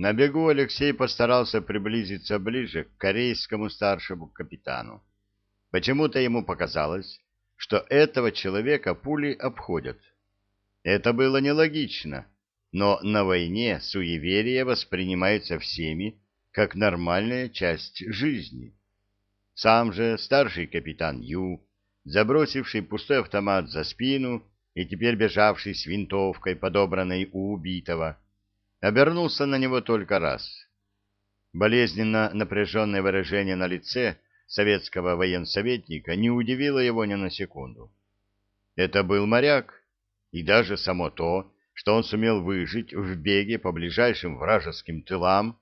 На бегу Алексей постарался приблизиться ближе к корейскому старшему капитану. Почему-то ему показалось, что этого человека пули обходят. Это было нелогично, но на войне суеверие воспринимается всеми как нормальная часть жизни. Сам же старший капитан Ю, забросивший пустой автомат за спину и теперь бежавший с винтовкой, подобранной у убитого, обернулся на него только раз. Болезненно напряженное выражение на лице советского военсоветника не удивило его ни на секунду. Это был моряк, и даже само то, что он сумел выжить в беге по ближайшим вражеским тылам,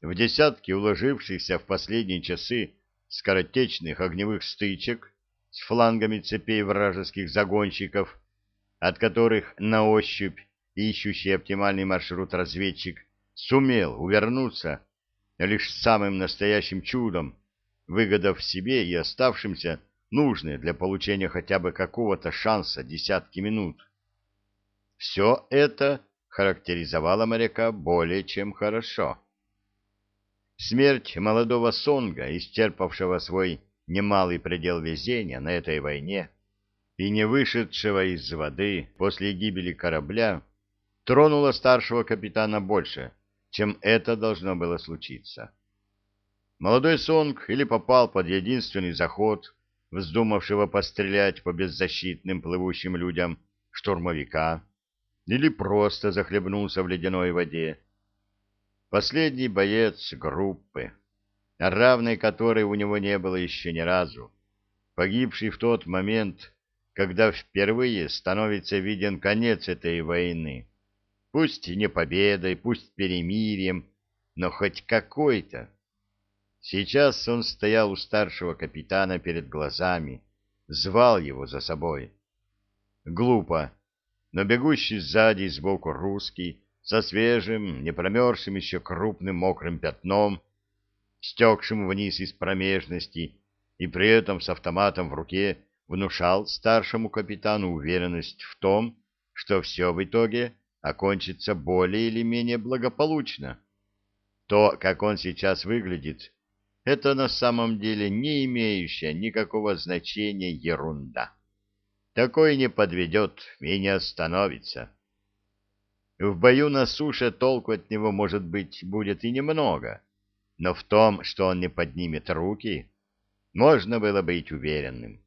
в десятки уложившихся в последние часы скоротечных огневых стычек с флангами цепей вражеских загонщиков, от которых на ощупь ищущий оптимальный маршрут разведчик сумел увернуться лишь самым настоящим чудом, выгодав себе и оставшимся нужные для получения хотя бы какого-то шанса десятки минут. Все это характеризовало моряка более чем хорошо. Смерть молодого Сонга, исчерпавшего свой немалый предел везения на этой войне и не вышедшего из воды после гибели корабля, тронуло старшего капитана больше, чем это должно было случиться. Молодой Сонг или попал под единственный заход, вздумавшего пострелять по беззащитным плывущим людям штурмовика, или просто захлебнулся в ледяной воде. Последний боец группы, равной которой у него не было еще ни разу, погибший в тот момент, когда впервые становится виден конец этой войны Пусть не победой, пусть перемирием, но хоть какой-то. Сейчас он стоял у старшего капитана перед глазами, звал его за собой. Глупо, но бегущий сзади и сбоку русский, со свежим, не промерзшим еще крупным мокрым пятном, стекшим вниз из промежности, и при этом с автоматом в руке внушал старшему капитану уверенность в том, что все в итоге окончится более или менее благополучно. То, как он сейчас выглядит, это на самом деле не имеющая никакого значения ерунда. Такой не подведет и не остановится. В бою на суше толку от него, может быть, будет и немного, но в том, что он не поднимет руки, можно было быть уверенным.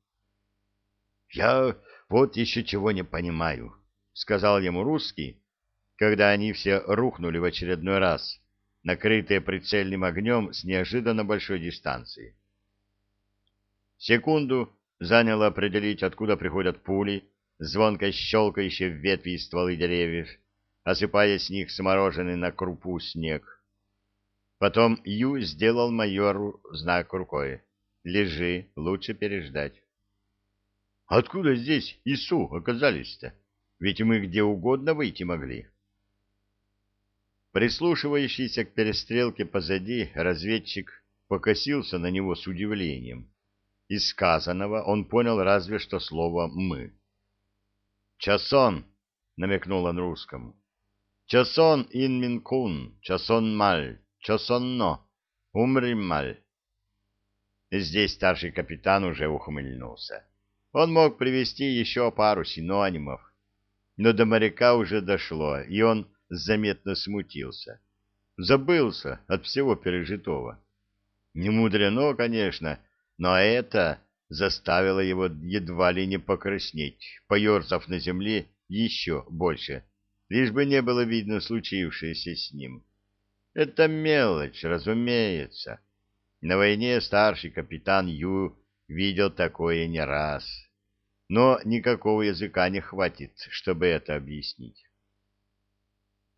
— Я вот еще чего не понимаю, — сказал ему русский, когда они все рухнули в очередной раз, накрытые прицельным огнем с неожиданно большой дистанции. Секунду заняло определить, откуда приходят пули, звонко щелкающие в ветви и стволы деревьев, осыпая с них смороженный на крупу снег. Потом Ю сделал майору знак рукой. «Лежи, лучше переждать». «Откуда здесь ИСУ оказались-то? Ведь мы где угодно выйти могли». Прислушивающийся к перестрелке позади разведчик покосился на него с удивлением. Из сказанного он понял разве что слово «мы». «Часон», — намекнул он русскому. «Часон ин минкун, часон маль, часонно, умрим маль». Здесь старший капитан уже ухмыльнулся. Он мог привести еще пару синонимов, но до моряка уже дошло, и он заметно смутился. Забылся от всего пережитого. Не мудрено, конечно, но это заставило его едва ли не покраснеть, поерзав на земле еще больше, лишь бы не было видно случившееся с ним. Это мелочь, разумеется. На войне старший капитан Ю видел такое не раз. Но никакого языка не хватит, чтобы это объяснить.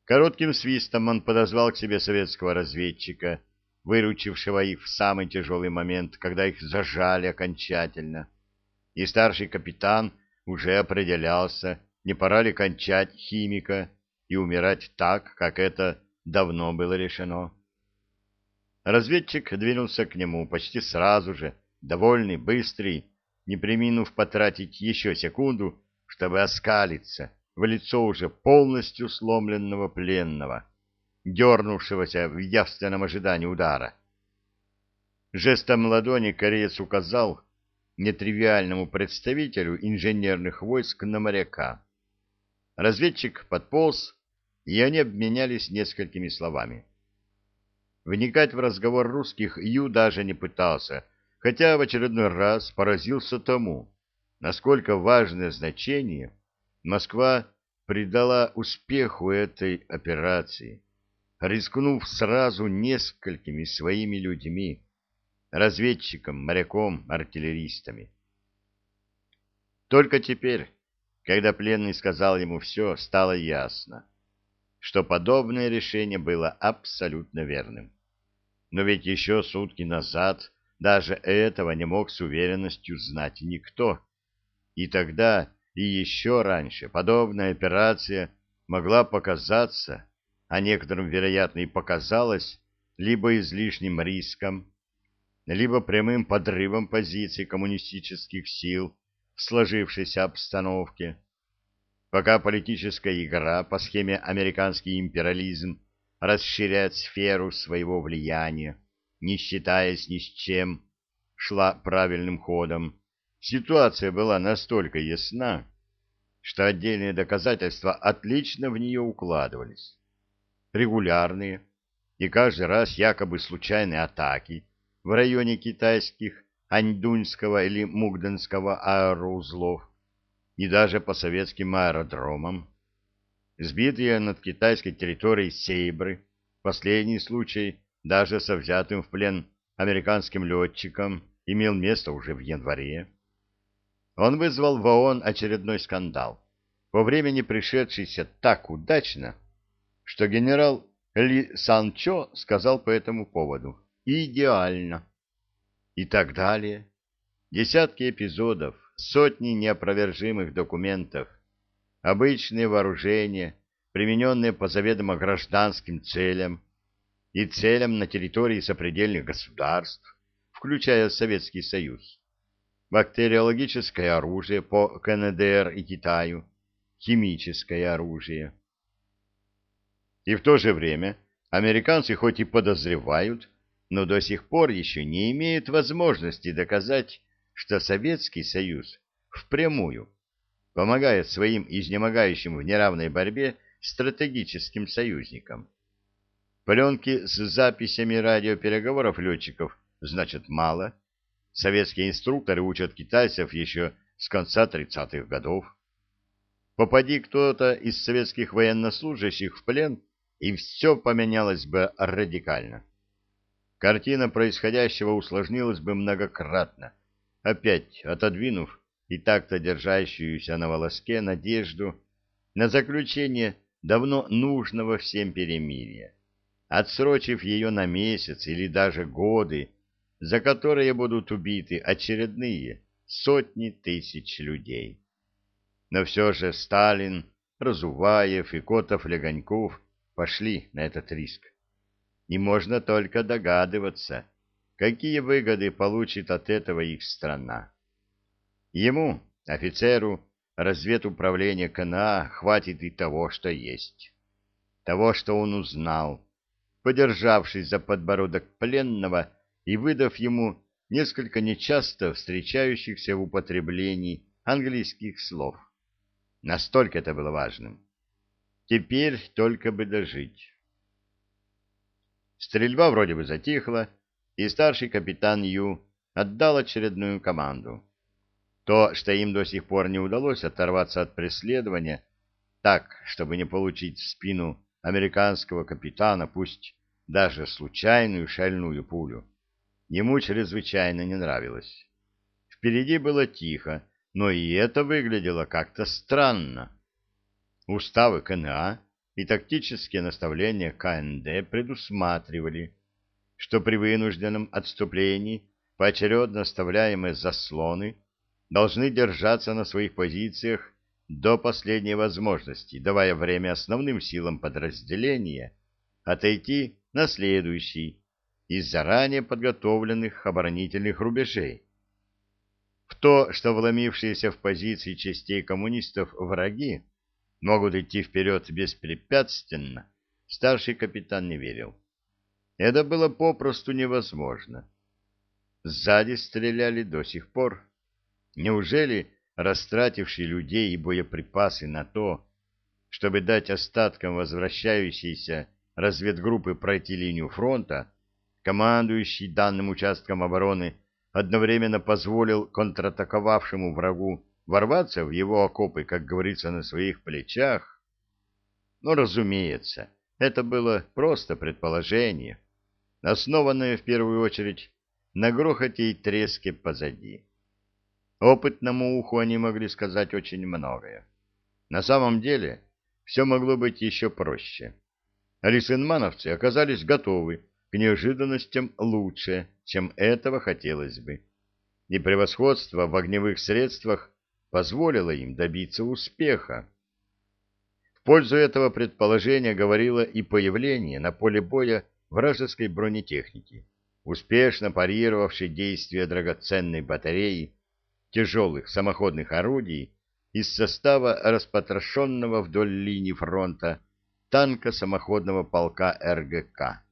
Коротким свистом он подозвал к себе советского разведчика, выручившего их в самый тяжелый момент, когда их зажали окончательно. И старший капитан уже определялся, не пора ли кончать химика и умирать так, как это давно было решено. Разведчик двинулся к нему почти сразу же, довольный, быстрый, не приминув потратить еще секунду, чтобы оскалиться в лицо уже полностью сломленного пленного. дернувшегося в явственном ожидании удара. Жестом ладони кореец указал нетривиальному представителю инженерных войск на моряка. Разведчик подполз, и они обменялись несколькими словами. Вникать в разговор русских Ю даже не пытался, хотя в очередной раз поразился тому, насколько важное значение Москва придала успеху этой операции, рискнув сразу несколькими своими людьми, разведчиком, моряком, артиллеристами. Только теперь, когда пленный сказал ему все, стало ясно, что подобное решение было абсолютно верным. Но ведь еще сутки назад даже этого не мог с уверенностью знать никто. И тогда, и еще раньше, подобная операция могла показаться, а некоторым, вероятно, и показалась, либо излишним риском, либо прямым подрывом позиций коммунистических сил в сложившейся обстановке. Пока политическая игра по схеме «американский империализм» расширяет сферу своего влияния, не считаясь ни с чем, шла правильным ходом, ситуация была настолько ясна, что отдельные доказательства отлично в нее укладывались. Регулярные и каждый раз якобы случайные атаки в районе китайских Аньдуньского или Мугденского аэроузлов и даже по советским аэродромам. Сбитые над китайской территорией сейбры, последний случай даже со взятым в плен американским летчиком, имел место уже в январе. Он вызвал в ООН очередной скандал, по времени пришедшийся так удачно, что генерал Ли Санчо сказал по этому поводу идеально. И так далее. Десятки эпизодов, сотни неопровержимых документов, обычные вооружения, примененные по заведомо гражданским целям и целям на территории сопредельных государств, включая Советский Союз, бактериологическое оружие по КНДР и Китаю, химическое оружие. И в то же время американцы хоть и подозревают, но до сих пор еще не имеют возможности доказать, что Советский Союз впрямую помогает своим изнемогающим в неравной борьбе стратегическим союзникам. Пленки с записями радиопереговоров летчиков значит мало. Советские инструкторы учат китайцев еще с конца 30-х годов. Попади кто-то из советских военнослужащих в плен, и все поменялось бы радикально картина происходящего усложнилась бы многократно, опять отодвинув и так-то держащуюся на волоске надежду на заключение давно нужного всем перемирия, отсрочив ее на месяц или даже годы, за которые будут убиты очередные сотни тысяч людей. Но все же Сталин, Разуваев и Котов-Легоньков пошли на этот риск и можно только догадываться, какие выгоды получит от этого их страна. Ему, офицеру разведуправления КНА, хватит и того, что есть. Того, что он узнал, подержавшись за подбородок пленного и выдав ему несколько нечасто встречающихся в употреблении английских слов. Настолько это было важным. Теперь только бы дожить. Стрельба вроде бы затихла, и старший капитан Ю отдал очередную команду. То, что им до сих пор не удалось оторваться от преследования, так, чтобы не получить в спину американского капитана, пусть даже случайную шальную пулю, ему чрезвычайно не нравилось. Впереди было тихо, но и это выглядело как-то странно. Уставы КНА и тактические наставления КНД предусматривали, что при вынужденном отступлении поочередно оставляемые заслоны должны держаться на своих позициях до последней возможности, давая время основным силам подразделения отойти на следующий из заранее подготовленных оборонительных рубежей. В то, что вломившиеся в позиции частей коммунистов враги могут идти вперед беспрепятственно, старший капитан не верил. Это было попросту невозможно. Сзади стреляли до сих пор. Неужели, растратившие людей и боеприпасы на то, чтобы дать остаткам возвращающейся разведгруппы пройти линию фронта, командующий данным участком обороны одновременно позволил контратаковавшему врагу ворваться в его окопы, как говорится, на своих плечах? Ну, разумеется, это было просто предположение, основанное в первую очередь на грохоте и треске позади. Опытному уху они могли сказать очень многое. На самом деле все могло быть еще проще. Алисенмановцы оказались готовы к неожиданностям лучше, чем этого хотелось бы. И превосходство в огневых средствах позволило им добиться успеха. В пользу этого предположения говорило и появление на поле боя вражеской бронетехники, успешно парировавшей действия драгоценной батареи тяжелых самоходных орудий из состава распотрошенного вдоль линии фронта танка самоходного полка РГК,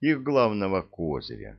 их главного козыря.